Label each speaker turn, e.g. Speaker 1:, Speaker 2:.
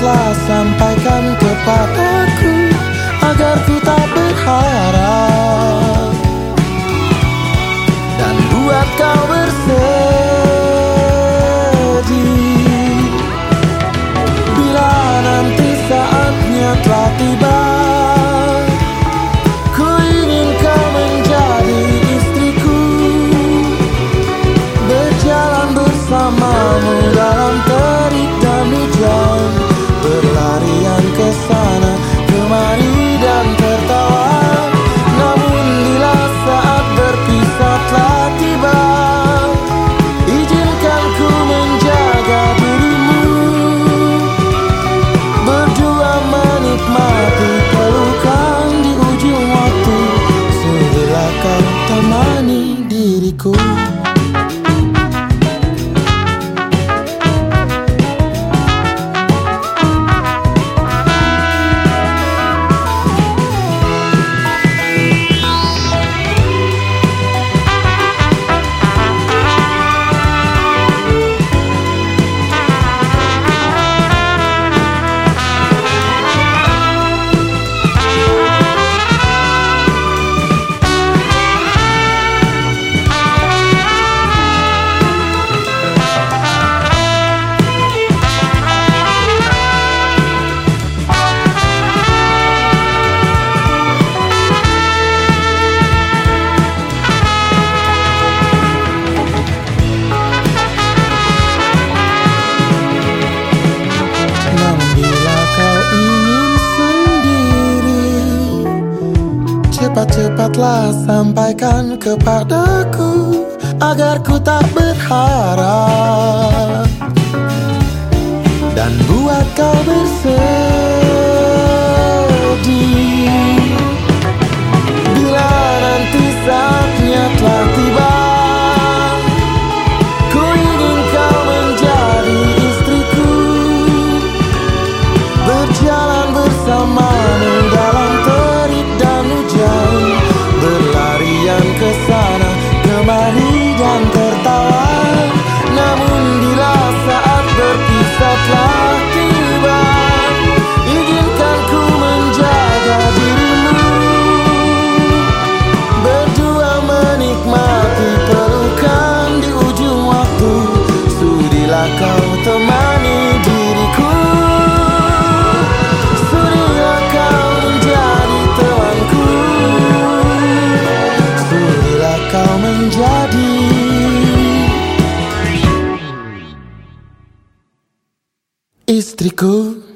Speaker 1: telah sampaikan kepadaku agar ku tak Tamani diriku Cepat-cepatlah sampaikan kepadaku Agar ku tak berharap. Dan buat kau bersedih. kau temani diriku. Suria kau menjadi temanku Surilah kau menjadi. Istriku.